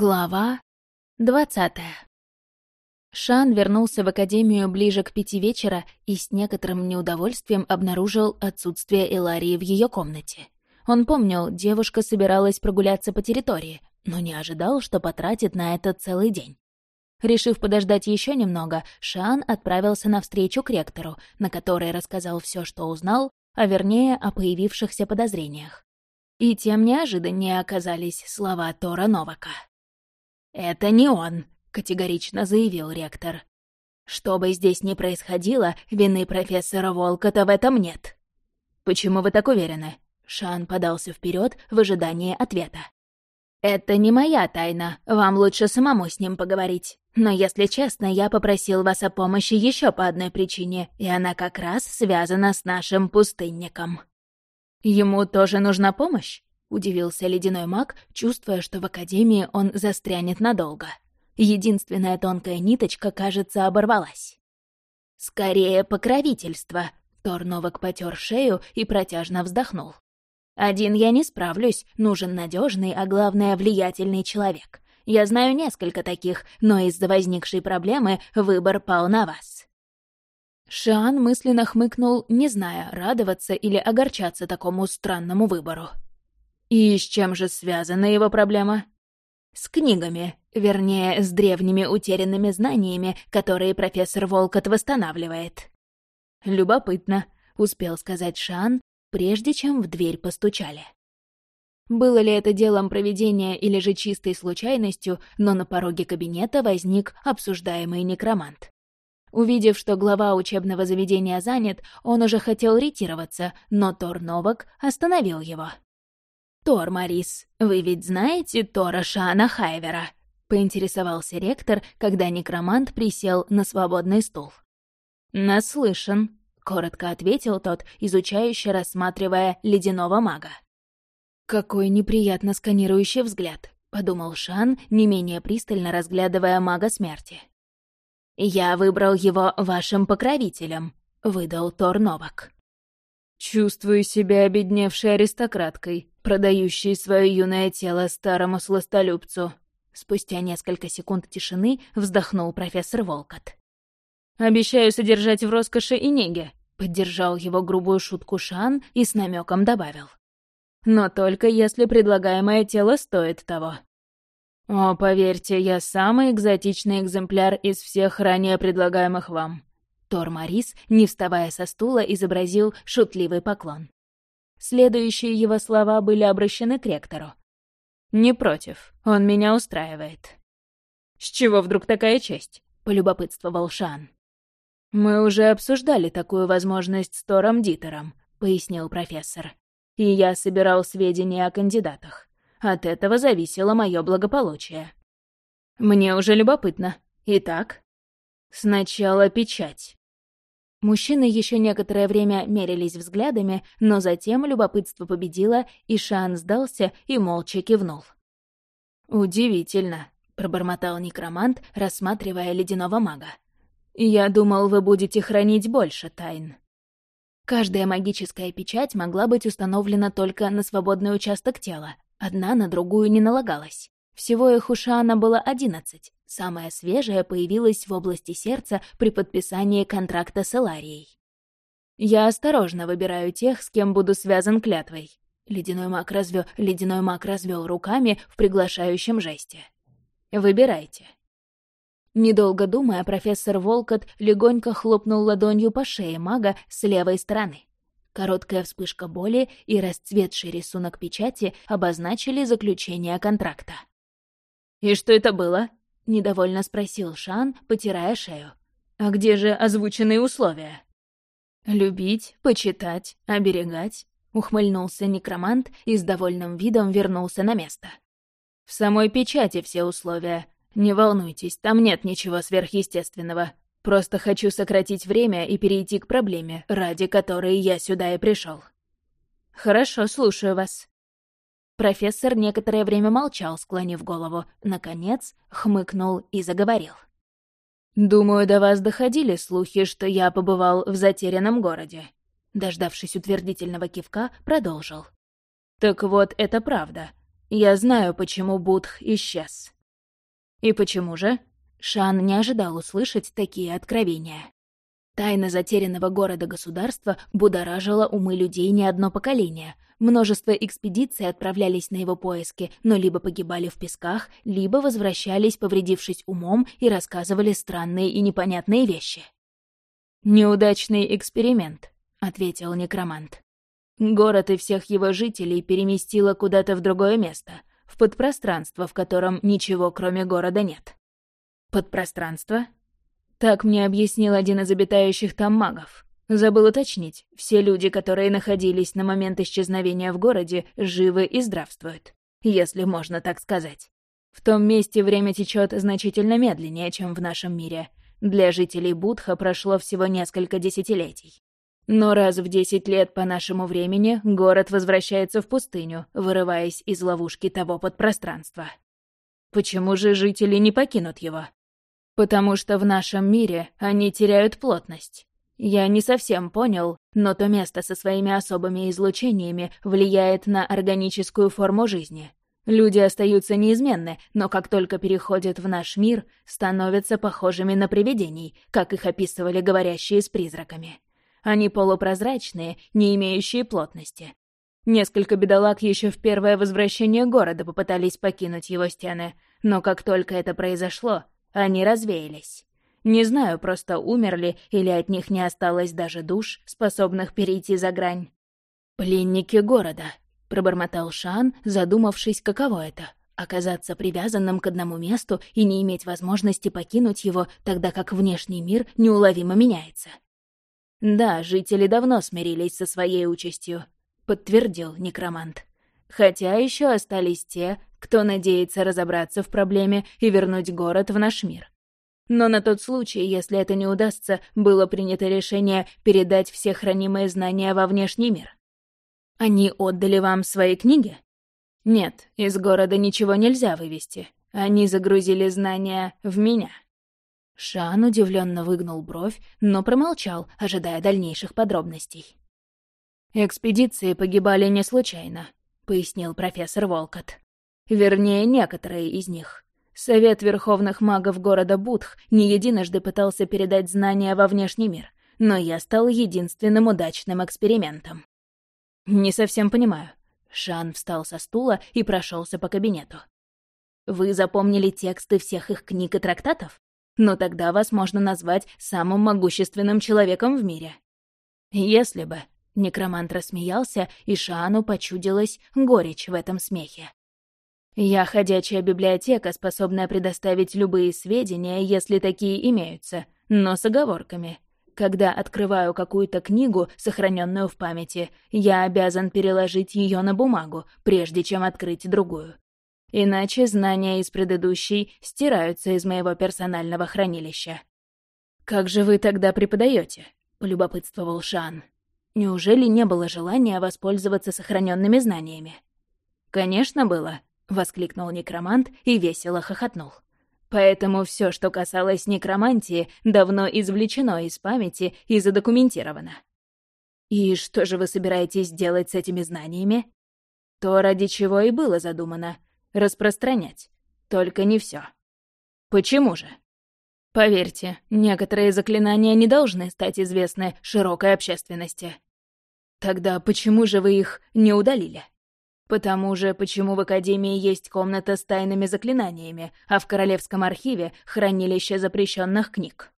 Глава двадцатая. Шан вернулся в академию ближе к пяти вечера и с некоторым неудовольствием обнаружил отсутствие Эларии в ее комнате. Он помнил, девушка собиралась прогуляться по территории, но не ожидал, что потратит на это целый день. Решив подождать еще немного, Шан отправился на встречу к ректору, на которой рассказал все, что узнал, а вернее о появившихся подозрениях. И тем неожиданнее оказались слова Тора Новака. «Это не он», — категорично заявил ректор. «Что бы здесь ни происходило, вины профессора Волкота в этом нет». «Почему вы так уверены?» Шан подался вперед в ожидании ответа. «Это не моя тайна, вам лучше самому с ним поговорить. Но, если честно, я попросил вас о помощи еще по одной причине, и она как раз связана с нашим пустынником». «Ему тоже нужна помощь?» — удивился ледяной маг, чувствуя, что в Академии он застрянет надолго. Единственная тонкая ниточка, кажется, оборвалась. «Скорее покровительство», — Тор Новак потер шею и протяжно вздохнул. «Один я не справлюсь, нужен надежный, а главное, влиятельный человек. Я знаю несколько таких, но из-за возникшей проблемы выбор пал на вас». Шиан мысленно хмыкнул, не зная, радоваться или огорчаться такому странному выбору. И с чем же связана его проблема? С книгами, вернее, с древними утерянными знаниями, которые профессор Волкот восстанавливает. Любопытно, успел сказать Шан, прежде чем в дверь постучали. Было ли это делом проведения или же чистой случайностью, но на пороге кабинета возник обсуждаемый некромант. Увидев, что глава учебного заведения занят, он уже хотел ретироваться, но Тор Новак остановил его. «Тор, Марис, вы ведь знаете Тора Шана Хайвера?» — поинтересовался ректор, когда некромант присел на свободный стул. «Наслышан», — коротко ответил тот, изучающе рассматривая ледяного мага. «Какой неприятно сканирующий взгляд», — подумал Шан, не менее пристально разглядывая мага смерти. «Я выбрал его вашим покровителем», — выдал Тор Новак. «Чувствую себя обедневшей аристократкой», продающий свое юное тело старому сластолюбцу. Спустя несколько секунд тишины вздохнул профессор Волкот. «Обещаю содержать в роскоши и неге», — поддержал его грубую шутку Шан и с намеком добавил. «Но только если предлагаемое тело стоит того». «О, поверьте, я самый экзотичный экземпляр из всех ранее предлагаемых вам». Тор Марис, не вставая со стула, изобразил шутливый поклон. Следующие его слова были обращены к ректору. «Не против, он меня устраивает». «С чего вдруг такая честь?» — полюбопытствовал Шан. «Мы уже обсуждали такую возможность с Тором Дитером», — пояснил профессор. «И я собирал сведения о кандидатах. От этого зависело мое благополучие». «Мне уже любопытно. Итак?» «Сначала печать». Мужчины еще некоторое время мерились взглядами, но затем любопытство победило, и Шан сдался и молча кивнул. «Удивительно», — пробормотал некромант, рассматривая ледяного мага. «Я думал, вы будете хранить больше тайн». Каждая магическая печать могла быть установлена только на свободный участок тела, одна на другую не налагалась. Всего их у Шана было одиннадцать. Самая свежая появилась в области сердца при подписании контракта с Эларией. «Я осторожно выбираю тех, с кем буду связан клятвой». Ледяной маг развел, ледяной маг развел руками в приглашающем жесте. «Выбирайте». Недолго думая, профессор Волкот легонько хлопнул ладонью по шее мага с левой стороны. Короткая вспышка боли и расцветший рисунок печати обозначили заключение контракта. «И что это было?» — недовольно спросил Шан, потирая шею. «А где же озвученные условия?» «Любить, почитать, оберегать», — ухмыльнулся некромант и с довольным видом вернулся на место. «В самой печати все условия. Не волнуйтесь, там нет ничего сверхъестественного. Просто хочу сократить время и перейти к проблеме, ради которой я сюда и пришел. «Хорошо, слушаю вас», Профессор некоторое время молчал, склонив голову. Наконец, хмыкнул и заговорил. «Думаю, до вас доходили слухи, что я побывал в затерянном городе». Дождавшись утвердительного кивка, продолжил. «Так вот, это правда. Я знаю, почему Будх исчез. И почему же? Шан не ожидал услышать такие откровения. Тайна затерянного города-государства будоражила умы людей не одно поколение. Множество экспедиций отправлялись на его поиски, но либо погибали в песках, либо возвращались, повредившись умом, и рассказывали странные и непонятные вещи. «Неудачный эксперимент», — ответил некромант. «Город и всех его жителей переместило куда-то в другое место, в подпространство, в котором ничего кроме города нет». «Подпространство?» Так мне объяснил один из обитающих там магов. Забыл уточнить, все люди, которые находились на момент исчезновения в городе, живы и здравствуют, если можно так сказать. В том месте время течет значительно медленнее, чем в нашем мире. Для жителей Будха прошло всего несколько десятилетий. Но раз в десять лет по нашему времени город возвращается в пустыню, вырываясь из ловушки того подпространства. Почему же жители не покинут его? Потому что в нашем мире они теряют плотность. Я не совсем понял, но то место со своими особыми излучениями влияет на органическую форму жизни. Люди остаются неизменны, но как только переходят в наш мир, становятся похожими на привидений, как их описывали говорящие с призраками. Они полупрозрачные, не имеющие плотности. Несколько бедолаг еще в первое возвращение города попытались покинуть его стены, но как только это произошло, они развеялись. Не знаю, просто умерли или от них не осталось даже душ, способных перейти за грань. «Пленники города», — пробормотал Шан, задумавшись, каково это — оказаться привязанным к одному месту и не иметь возможности покинуть его, тогда как внешний мир неуловимо меняется. «Да, жители давно смирились со своей участью», — подтвердил некромант. «Хотя еще остались те, кто надеется разобраться в проблеме и вернуть город в наш мир. Но на тот случай, если это не удастся, было принято решение передать все хранимые знания во внешний мир. Они отдали вам свои книги? Нет, из города ничего нельзя вывести. Они загрузили знания в меня. Шан удивленно выгнул бровь, но промолчал, ожидая дальнейших подробностей. «Экспедиции погибали не случайно», — пояснил профессор Волкот. Вернее, некоторые из них. Совет Верховных Магов города Будх не единожды пытался передать знания во внешний мир, но я стал единственным удачным экспериментом. «Не совсем понимаю». Шан встал со стула и прошелся по кабинету. «Вы запомнили тексты всех их книг и трактатов? Но тогда вас можно назвать самым могущественным человеком в мире». «Если бы», — некромант рассмеялся, и Шану почудилась горечь в этом смехе. Я ходячая библиотека, способная предоставить любые сведения, если такие имеются, но с оговорками. Когда открываю какую-то книгу, сохраненную в памяти, я обязан переложить ее на бумагу, прежде чем открыть другую. Иначе знания из предыдущей стираются из моего персонального хранилища. «Как же вы тогда преподаете? полюбопытствовал Шан. «Неужели не было желания воспользоваться сохраненными знаниями?» «Конечно было», — воскликнул некромант и весело хохотнул. «Поэтому все, что касалось некромантии, давно извлечено из памяти и задокументировано». «И что же вы собираетесь делать с этими знаниями?» «То, ради чего и было задумано — распространять. Только не все. «Почему же?» «Поверьте, некоторые заклинания не должны стать известны широкой общественности». «Тогда почему же вы их не удалили?» Потому же, почему в Академии есть комната с тайными заклинаниями, а в Королевском архиве — хранилище запрещенных книг?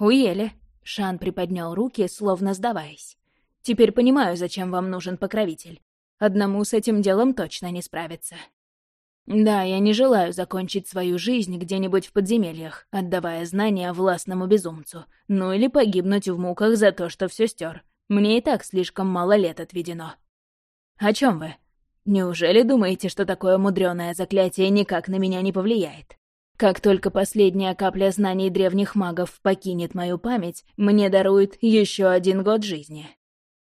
Уели. Шан приподнял руки, словно сдаваясь. Теперь понимаю, зачем вам нужен покровитель. Одному с этим делом точно не справиться. Да, я не желаю закончить свою жизнь где-нибудь в подземельях, отдавая знания властному безумцу, ну или погибнуть в муках за то, что все стер. Мне и так слишком мало лет отведено. О чем вы? Неужели думаете, что такое мудреное заклятие никак на меня не повлияет? Как только последняя капля знаний древних магов покинет мою память, мне дарует еще один год жизни.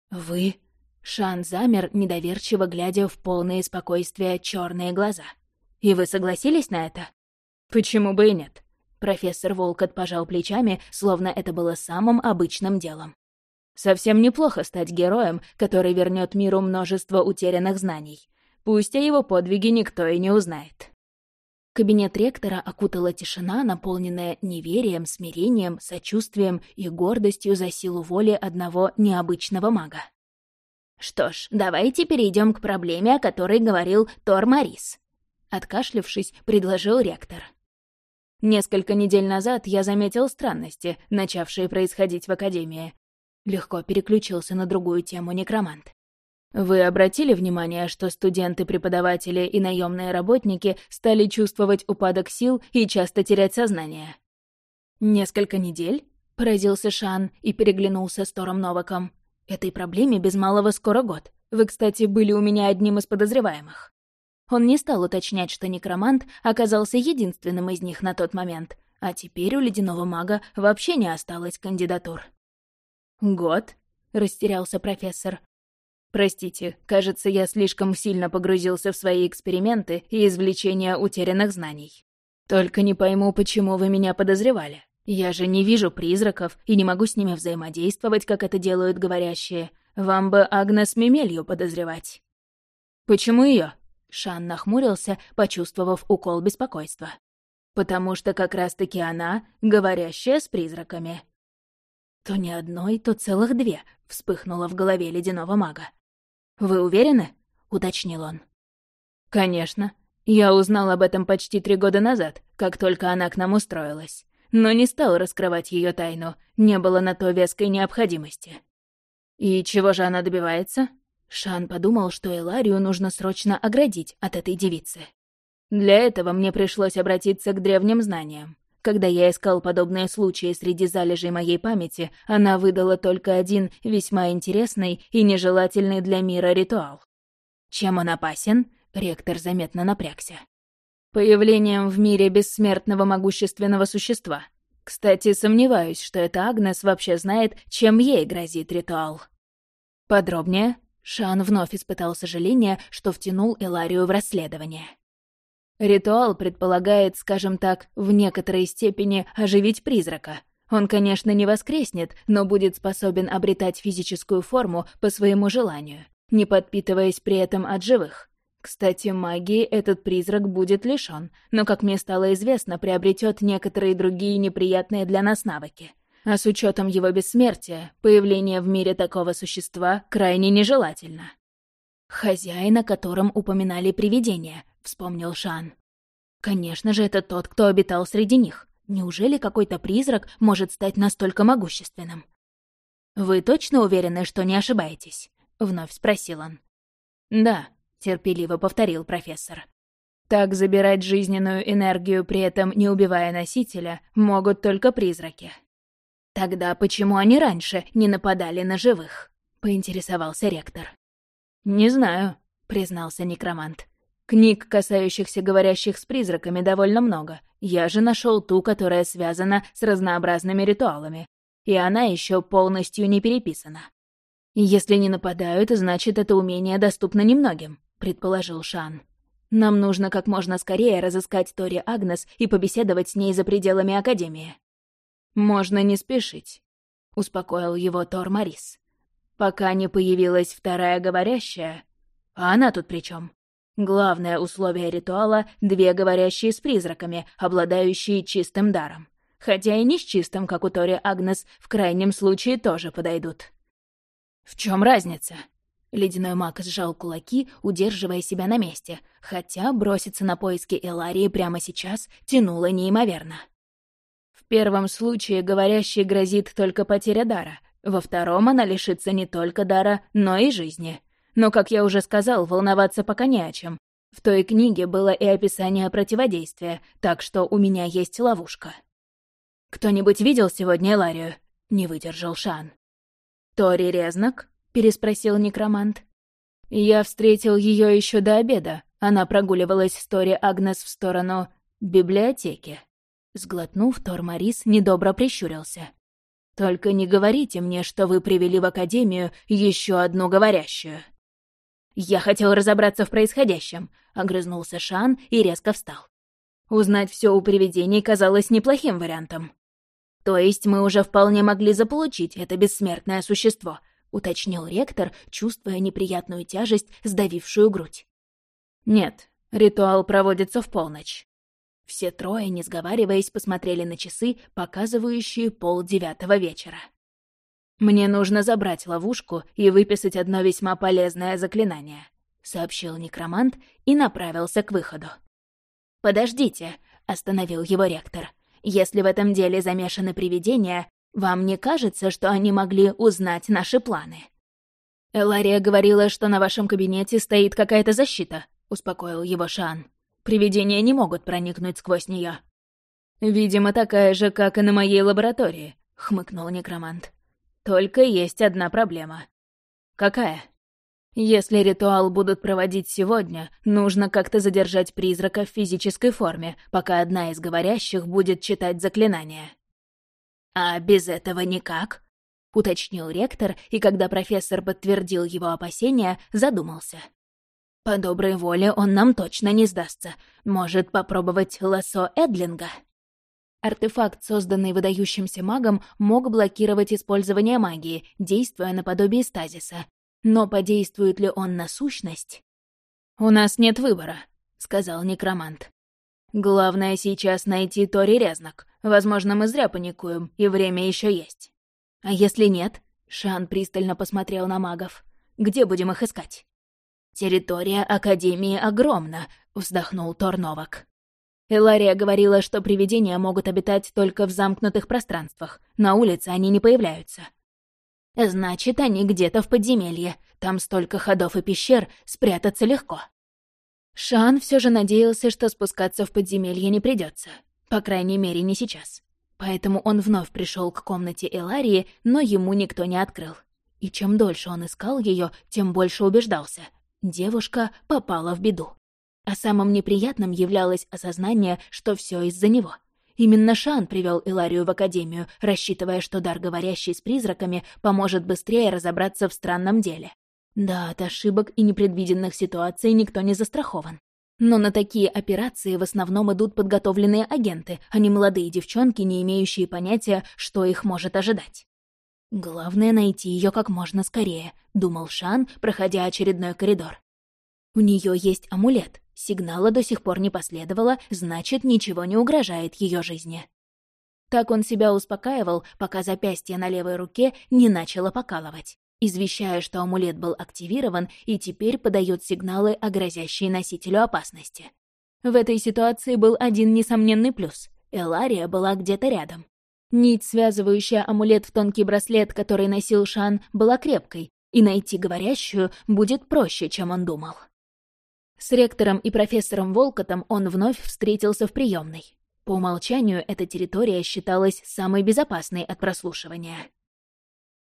Вы? Шан замер, недоверчиво глядя в полное спокойствие черные глаза. И вы согласились на это? Почему бы и нет? Профессор Волкот пожал плечами, словно это было самым обычным делом. Совсем неплохо стать героем, который вернет миру множество утерянных знаний. Пусть о его подвиге никто и не узнает. Кабинет ректора окутала тишина, наполненная неверием, смирением, сочувствием и гордостью за силу воли одного необычного мага. «Что ж, давайте перейдем к проблеме, о которой говорил Тор Марис», — откашлившись, предложил ректор. Несколько недель назад я заметил странности, начавшие происходить в Академии. Легко переключился на другую тему некромант. Вы обратили внимание, что студенты, преподаватели и наемные работники стали чувствовать упадок сил и часто терять сознание? Несколько недель? Поразился Шан и переглянулся с Тором Новаком. Этой проблеме без малого скоро год. Вы, кстати, были у меня одним из подозреваемых. Он не стал уточнять, что некромант оказался единственным из них на тот момент, а теперь у ледяного мага вообще не осталось кандидатур. «Год?» — растерялся профессор. Простите, кажется, я слишком сильно погрузился в свои эксперименты и извлечения утерянных знаний. Только не пойму, почему вы меня подозревали. Я же не вижу призраков и не могу с ними взаимодействовать, как это делают говорящие. Вам бы Агнес Мемелью подозревать. Почему ее? Шан нахмурился, почувствовав укол беспокойства. Потому что как раз-таки она говорящая с призраками. То не одной, то целых две, вспыхнуло в голове ледяного мага. «Вы уверены?» — уточнил он. «Конечно. Я узнал об этом почти три года назад, как только она к нам устроилась. Но не стал раскрывать ее тайну, не было на то веской необходимости». «И чего же она добивается?» Шан подумал, что Эларию нужно срочно оградить от этой девицы. Для этого мне пришлось обратиться к древним знаниям. Когда я искал подобные случаи среди залежей моей памяти, она выдала только один весьма интересный и нежелательный для мира ритуал. Чем он опасен? Ректор заметно напрягся. Появлением в мире бессмертного могущественного существа. Кстати, сомневаюсь, что эта Агнес вообще знает, чем ей грозит ритуал. Подробнее, Шан вновь испытал сожаление, что втянул Эларию в расследование. Ритуал предполагает, скажем так, в некоторой степени оживить призрака. Он, конечно, не воскреснет, но будет способен обретать физическую форму по своему желанию, не подпитываясь при этом от живых. Кстати, магии этот призрак будет лишён, но, как мне стало известно, приобретет некоторые другие неприятные для нас навыки. А с учетом его бессмертия, появление в мире такого существа крайне нежелательно. Хозяин, о котором упоминали привидения, — вспомнил Шан. «Конечно же, это тот, кто обитал среди них. Неужели какой-то призрак может стать настолько могущественным?» «Вы точно уверены, что не ошибаетесь?» — вновь спросил он. «Да», — терпеливо повторил профессор. «Так забирать жизненную энергию, при этом не убивая носителя, могут только призраки». «Тогда почему они раньше не нападали на живых?» — поинтересовался ректор. «Не знаю», — признался некромант. Книг, касающихся говорящих с призраками, довольно много. Я же нашел ту, которая связана с разнообразными ритуалами. И она еще полностью не переписана. «Если не нападают, значит, это умение доступно немногим», — предположил Шан. «Нам нужно как можно скорее разыскать Тори Агнес и побеседовать с ней за пределами Академии». «Можно не спешить», — успокоил его Тор Марис. «Пока не появилась вторая говорящая. А она тут при чем? Главное условие ритуала — две говорящие с призраками, обладающие чистым даром. Хотя и не с чистым, как у Тори Агнес, в крайнем случае тоже подойдут. «В чем разница?» Ледяной маг сжал кулаки, удерживая себя на месте, хотя броситься на поиски Эларии прямо сейчас тянуло неимоверно. В первом случае говорящей грозит только потеря дара, во втором она лишится не только дара, но и жизни — но, как я уже сказал, волноваться пока не о чем. В той книге было и описание противодействия, так что у меня есть ловушка. «Кто-нибудь видел сегодня Ларию?» — не выдержал Шан. «Тори Резнак?» — переспросил некромант. «Я встретил ее еще до обеда. Она прогуливалась с Тори Агнес в сторону библиотеки». Сглотнув, Тор Марис недобро прищурился. «Только не говорите мне, что вы привели в Академию еще одну говорящую». «Я хотел разобраться в происходящем», — огрызнулся Шан и резко встал. Узнать все у привидений казалось неплохим вариантом. «То есть мы уже вполне могли заполучить это бессмертное существо», — уточнил ректор, чувствуя неприятную тяжесть, сдавившую грудь. «Нет, ритуал проводится в полночь». Все трое, не сговариваясь, посмотрели на часы, показывающие пол девятого вечера. «Мне нужно забрать ловушку и выписать одно весьма полезное заклинание», — сообщил некромант и направился к выходу. «Подождите», — остановил его ректор. «Если в этом деле замешаны привидения, вам не кажется, что они могли узнать наши планы?» «Элария говорила, что на вашем кабинете стоит какая-то защита», — успокоил его Шан. «Привидения не могут проникнуть сквозь нее. «Видимо, такая же, как и на моей лаборатории», — хмыкнул некромант. Только есть одна проблема. Какая? Если ритуал будут проводить сегодня, нужно как-то задержать призрака в физической форме, пока одна из говорящих будет читать заклинание. «А без этого никак?» — уточнил ректор, и когда профессор подтвердил его опасения, задумался. «По доброй воле он нам точно не сдастся. Может, попробовать лассо Эдлинга?» Артефакт, созданный выдающимся магом, мог блокировать использование магии, действуя наподобие стазиса. Но подействует ли он на сущность? «У нас нет выбора», — сказал некромант. «Главное сейчас найти Тори Резнак. Возможно, мы зря паникуем, и время еще есть». «А если нет?» — Шан пристально посмотрел на магов. «Где будем их искать?» «Территория Академии огромна», — вздохнул Торновак. Элария говорила, что привидения могут обитать только в замкнутых пространствах. На улице они не появляются. Значит, они где-то в подземелье. Там столько ходов и пещер, спрятаться легко. Шан все же надеялся, что спускаться в подземелье не придется. По крайней мере, не сейчас. Поэтому он вновь пришел к комнате Эларии, но ему никто не открыл. И чем дольше он искал ее, тем больше убеждался. Девушка попала в беду. А самым неприятным являлось осознание, что все из-за него. Именно Шан привел Иларию в академию, рассчитывая, что дар говорящий с призраками поможет быстрее разобраться в странном деле. Да, от ошибок и непредвиденных ситуаций никто не застрахован. Но на такие операции в основном идут подготовленные агенты, а не молодые девчонки, не имеющие понятия, что их может ожидать. «Главное — найти ее как можно скорее», — думал Шан, проходя очередной коридор. «У нее есть амулет, Сигнала до сих пор не последовало, значит, ничего не угрожает ее жизни. Так он себя успокаивал, пока запястье на левой руке не начало покалывать, извещая, что амулет был активирован и теперь подает сигналы о грозящей носителю опасности. В этой ситуации был один несомненный плюс — Элария была где-то рядом. Нить, связывающая амулет в тонкий браслет, который носил Шан, была крепкой, и найти говорящую будет проще, чем он думал. С ректором и профессором Волкотом он вновь встретился в приемной. По умолчанию эта территория считалась самой безопасной от прослушивания.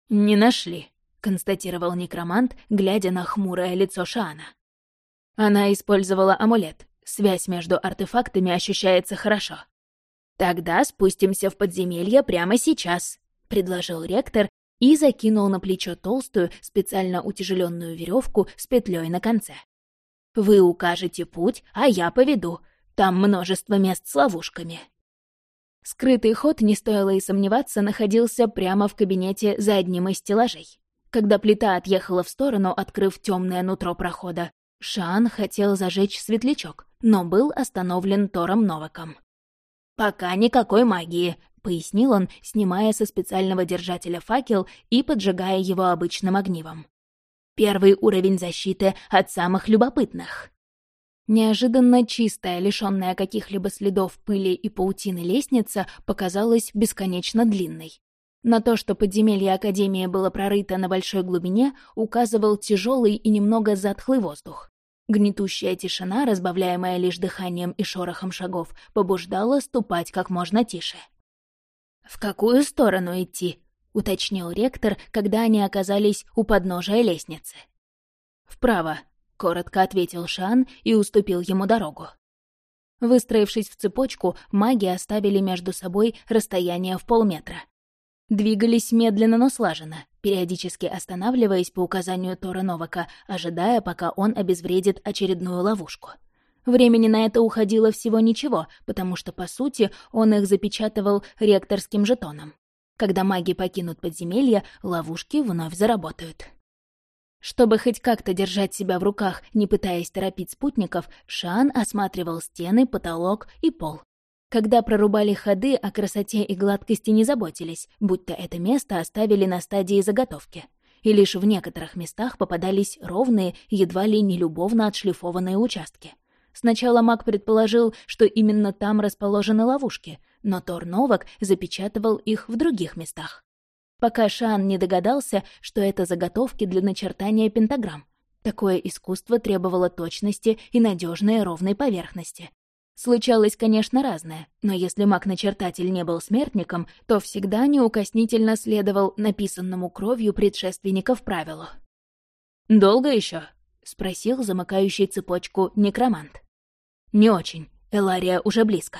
«Не нашли», — констатировал некромант, глядя на хмурое лицо Шана. Она использовала амулет. Связь между артефактами ощущается хорошо. «Тогда спустимся в подземелье прямо сейчас», — предложил ректор и закинул на плечо толстую, специально утяжеленную веревку с петлей на конце. Вы укажете путь, а я поведу. Там множество мест с ловушками». Скрытый ход, не стоило и сомневаться, находился прямо в кабинете за одним из стеллажей. Когда плита отъехала в сторону, открыв темное нутро прохода, Шан хотел зажечь светлячок, но был остановлен Тором Новаком. «Пока никакой магии», — пояснил он, снимая со специального держателя факел и поджигая его обычным огнивом. Первый уровень защиты от самых любопытных. Неожиданно чистая, лишённая каких-либо следов пыли и паутины лестница показалась бесконечно длинной. На то, что подземелье Академии было прорыто на большой глубине, указывал тяжелый и немного затхлый воздух. Гнетущая тишина, разбавляемая лишь дыханием и шорохом шагов, побуждала ступать как можно тише. «В какую сторону идти?» — уточнил ректор, когда они оказались у подножия лестницы. «Вправо», — коротко ответил Шан и уступил ему дорогу. Выстроившись в цепочку, маги оставили между собой расстояние в полметра. Двигались медленно, но слаженно, периодически останавливаясь по указанию Тора Новака, ожидая, пока он обезвредит очередную ловушку. Времени на это уходило всего ничего, потому что, по сути, он их запечатывал ректорским жетоном. Когда маги покинут подземелье, ловушки вновь заработают. Чтобы хоть как-то держать себя в руках, не пытаясь торопить спутников, Шан осматривал стены, потолок и пол. Когда прорубали ходы, о красоте и гладкости не заботились, будто это место оставили на стадии заготовки. И лишь в некоторых местах попадались ровные, едва ли не любовно отшлифованные участки. Сначала маг предположил, что именно там расположены ловушки, но Тор Новак запечатывал их в других местах. Пока Шан не догадался, что это заготовки для начертания пентаграмм. Такое искусство требовало точности и надежной ровной поверхности. Случалось, конечно, разное, но если маг-начертатель не был смертником, то всегда неукоснительно следовал написанному кровью предшественников правилу. «Долго еще? спросил замыкающий цепочку некромант. «Не очень. Элария уже близко».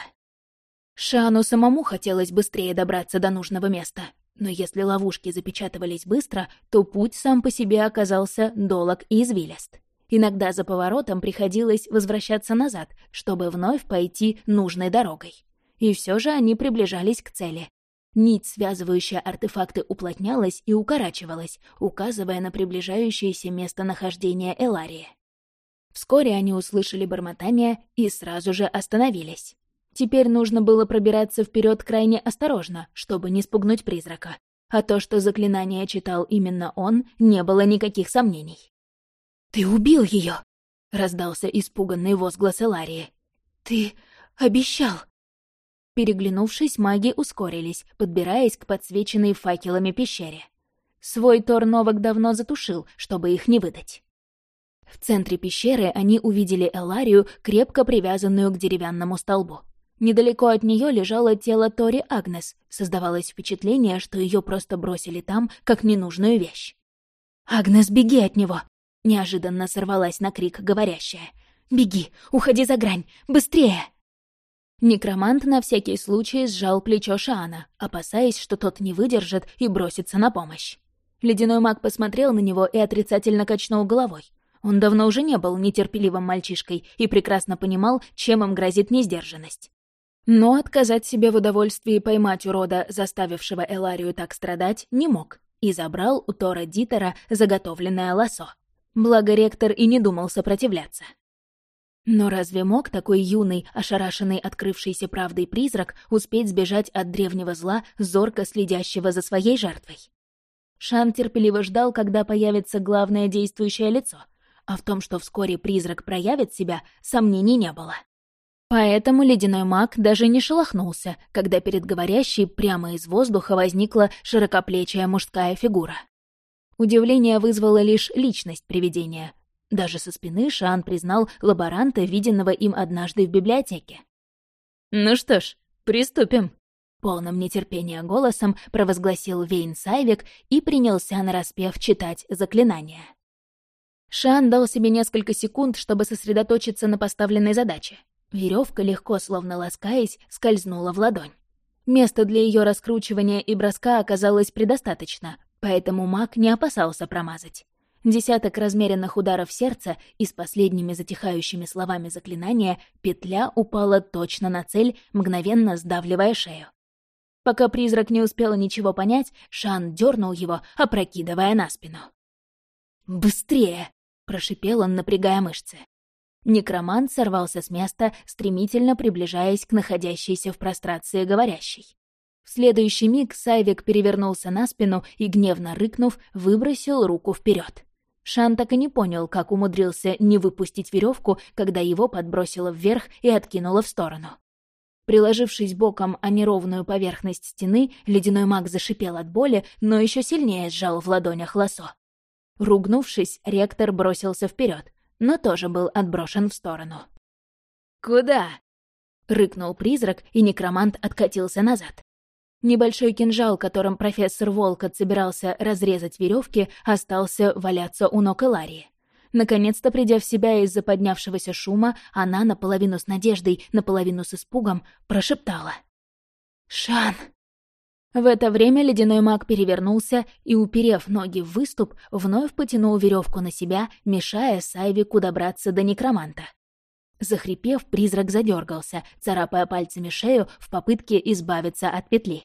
Шану самому хотелось быстрее добраться до нужного места, но если ловушки запечатывались быстро, то путь сам по себе оказался долог и извилист. Иногда за поворотом приходилось возвращаться назад, чтобы вновь пойти нужной дорогой. И все же они приближались к цели. Нить, связывающая артефакты, уплотнялась и укорачивалась, указывая на приближающееся местонахождение Эларии. Вскоре они услышали бормотание и сразу же остановились. Теперь нужно было пробираться вперед крайне осторожно, чтобы не спугнуть призрака. А то, что заклинание читал именно он, не было никаких сомнений. «Ты убил ее! раздался испуганный возглас Эларии. «Ты обещал!» Переглянувшись, маги ускорились, подбираясь к подсвеченной факелами пещере. Свой Тор Новак давно затушил, чтобы их не выдать. В центре пещеры они увидели Эларию, крепко привязанную к деревянному столбу. Недалеко от нее лежало тело Тори Агнес. Создавалось впечатление, что ее просто бросили там, как ненужную вещь. «Агнес, беги от него!» Неожиданно сорвалась на крик говорящая. «Беги! Уходи за грань! Быстрее!» Некромант на всякий случай сжал плечо Шаана, опасаясь, что тот не выдержит и бросится на помощь. Ледяной маг посмотрел на него и отрицательно качнул головой. Он давно уже не был нетерпеливым мальчишкой и прекрасно понимал, чем им грозит несдержанность. Но отказать себе в удовольствии поймать урода, заставившего Эларию так страдать, не мог, и забрал у Тора Дитера заготовленное лосо. Благо ректор и не думал сопротивляться. Но разве мог такой юный, ошарашенный открывшейся правдой призрак успеть сбежать от древнего зла, зорко следящего за своей жертвой? Шан терпеливо ждал, когда появится главное действующее лицо, а в том, что вскоре призрак проявит себя, сомнений не было. Поэтому ледяной маг даже не шелохнулся, когда перед говорящей прямо из воздуха возникла широкоплечая мужская фигура. Удивление вызвала лишь личность привидения. Даже со спины Шан признал лаборанта, виденного им однажды в библиотеке. «Ну что ж, приступим», — полным нетерпения голосом провозгласил Вейн Сайвик и принялся нараспев читать заклинание. Шан дал себе несколько секунд, чтобы сосредоточиться на поставленной задаче. Веревка, легко, словно ласкаясь, скользнула в ладонь. Места для ее раскручивания и броска оказалось предостаточно, поэтому маг не опасался промазать. Десяток размеренных ударов сердца и с последними затихающими словами заклинания петля упала точно на цель, мгновенно сдавливая шею. Пока призрак не успел ничего понять, Шан дернул его, опрокидывая на спину. «Быстрее!» — прошипел он, напрягая мышцы. Некромант сорвался с места, стремительно приближаясь к находящейся в прострации говорящей. В следующий миг Сайвик перевернулся на спину и, гневно рыкнув, выбросил руку вперед. Шан так и не понял, как умудрился не выпустить веревку, когда его подбросило вверх и откинуло в сторону. Приложившись боком о неровную поверхность стены, ледяной маг зашипел от боли, но еще сильнее сжал в ладонях лосо. Ругнувшись, ректор бросился вперед, но тоже был отброшен в сторону. «Куда?» — рыкнул призрак, и некромант откатился назад. Небольшой кинжал, которым профессор Волкот собирался разрезать веревки, остался валяться у ног Эларии. Наконец-то, придя в себя из-за поднявшегося шума, она наполовину с надеждой, наполовину с испугом прошептала. «Шан!» В это время ледяной маг перевернулся и, уперев ноги в выступ, вновь потянул веревку на себя, мешая Сайвику добраться до некроманта. Захрипев, призрак задергался, царапая пальцами шею в попытке избавиться от петли.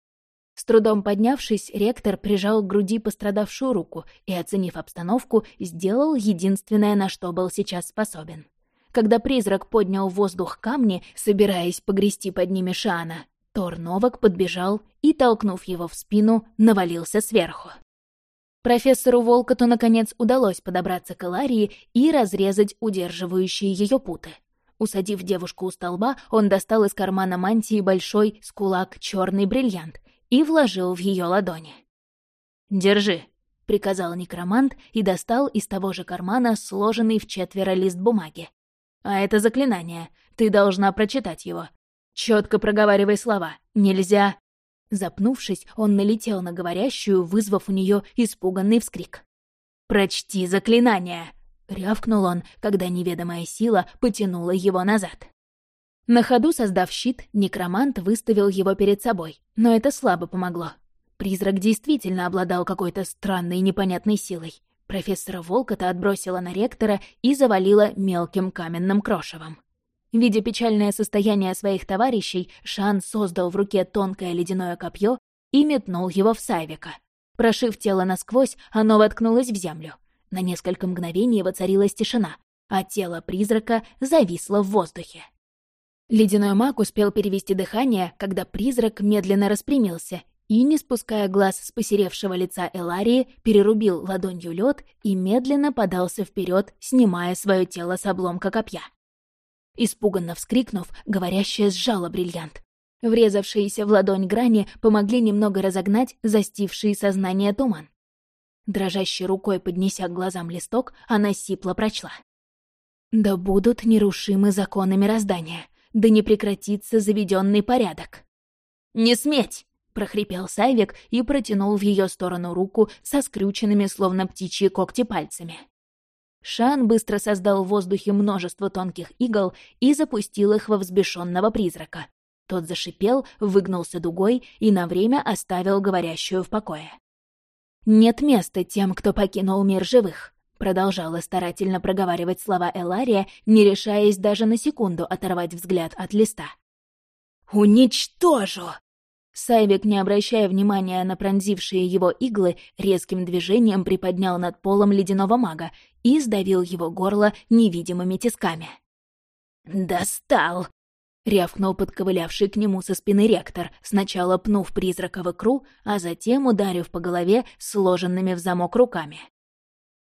С трудом поднявшись, ректор прижал к груди пострадавшую руку и, оценив обстановку, сделал единственное, на что был сейчас способен. Когда призрак поднял в воздух камни, собираясь погрести под ними Шана, Тор Новак подбежал и, толкнув его в спину, навалился сверху. Профессору Волкоту, наконец, удалось подобраться к Эларии и разрезать удерживающие ее путы. Усадив девушку у столба, он достал из кармана мантии большой с кулак черный бриллиант и вложил в ее ладони. «Держи», — приказал некромант и достал из того же кармана сложенный в четверо лист бумаги. «А это заклинание. Ты должна прочитать его. Четко проговаривай слова. Нельзя...» Запнувшись, он налетел на говорящую, вызвав у нее испуганный вскрик. «Прочти заклинание!» — рявкнул он, когда неведомая сила потянула его назад. На ходу создав щит, некромант выставил его перед собой, но это слабо помогло. Призрак действительно обладал какой-то странной непонятной силой. Профессора Волкота отбросила на ректора и завалила мелким каменным крошевом. Видя печальное состояние своих товарищей, Шан создал в руке тонкое ледяное копье и метнул его в Сайвика. Прошив тело насквозь, оно воткнулось в землю. На несколько мгновений воцарилась тишина, а тело призрака зависло в воздухе. Ледяной маг успел перевести дыхание, когда призрак медленно распрямился и, не спуская глаз с посеревшего лица Эларии, перерубил ладонью лед и медленно подался вперед, снимая свое тело с обломка копья. Испуганно вскрикнув, говорящая сжала бриллиант. Врезавшиеся в ладонь грани помогли немного разогнать застивший сознание туман. Дрожащей рукой поднеся к глазам листок, она сипло прочла. «Да будут нерушимы законы мироздания, да не прекратится заведенный порядок». «Не сметь!» — прохрипел Сайвик и протянул в ее сторону руку со скрюченными, словно птичьи когти, пальцами. Шан быстро создал в воздухе множество тонких игл и запустил их во взбешенного призрака. Тот зашипел, выгнулся дугой и на время оставил говорящую в покое. «Нет места тем, кто покинул мир живых», — продолжала старательно проговаривать слова Элария, не решаясь даже на секунду оторвать взгляд от листа. «Уничтожу!» Сайвик, не обращая внимания на пронзившие его иглы, резким движением приподнял над полом ледяного мага и сдавил его горло невидимыми тисками. «Достал!» — рявкнул подковылявший к нему со спины ректор, сначала пнув призрака в икру, а затем ударив по голове сложенными в замок руками.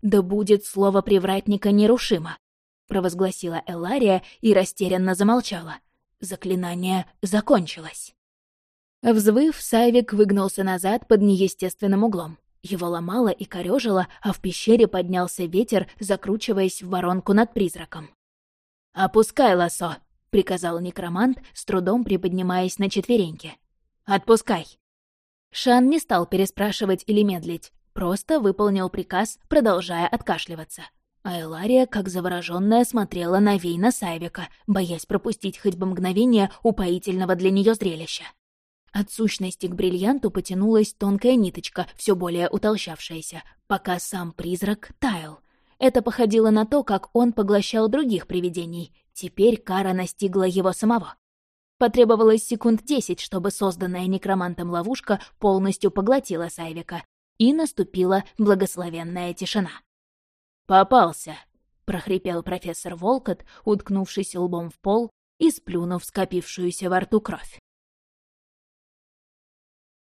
«Да будет слово привратника нерушимо!» — провозгласила Элария и растерянно замолчала. Заклинание закончилось. Взвыв, Савик выгнулся назад под неестественным углом. Его ломало и корёжило, а в пещере поднялся ветер, закручиваясь в воронку над призраком. «Опускай лосо!» — приказал некромант, с трудом приподнимаясь на четвереньки. «Отпускай!» Шан не стал переспрашивать или медлить, просто выполнил приказ, продолжая откашливаться. А Элария, как заворожённая, смотрела на Вейна Сайвика, боясь пропустить хоть бы мгновение упоительного для неё зрелища. От сущности к бриллианту потянулась тонкая ниточка, все более утолщавшаяся, пока сам призрак таял. Это походило на то, как он поглощал других привидений. Теперь кара настигла его самого. Потребовалось секунд десять, чтобы созданная некромантом ловушка полностью поглотила Сайвика, и наступила благословенная тишина. «Попался!» — прохрипел профессор Волкот, уткнувшись лбом в пол и сплюнув скопившуюся во рту кровь.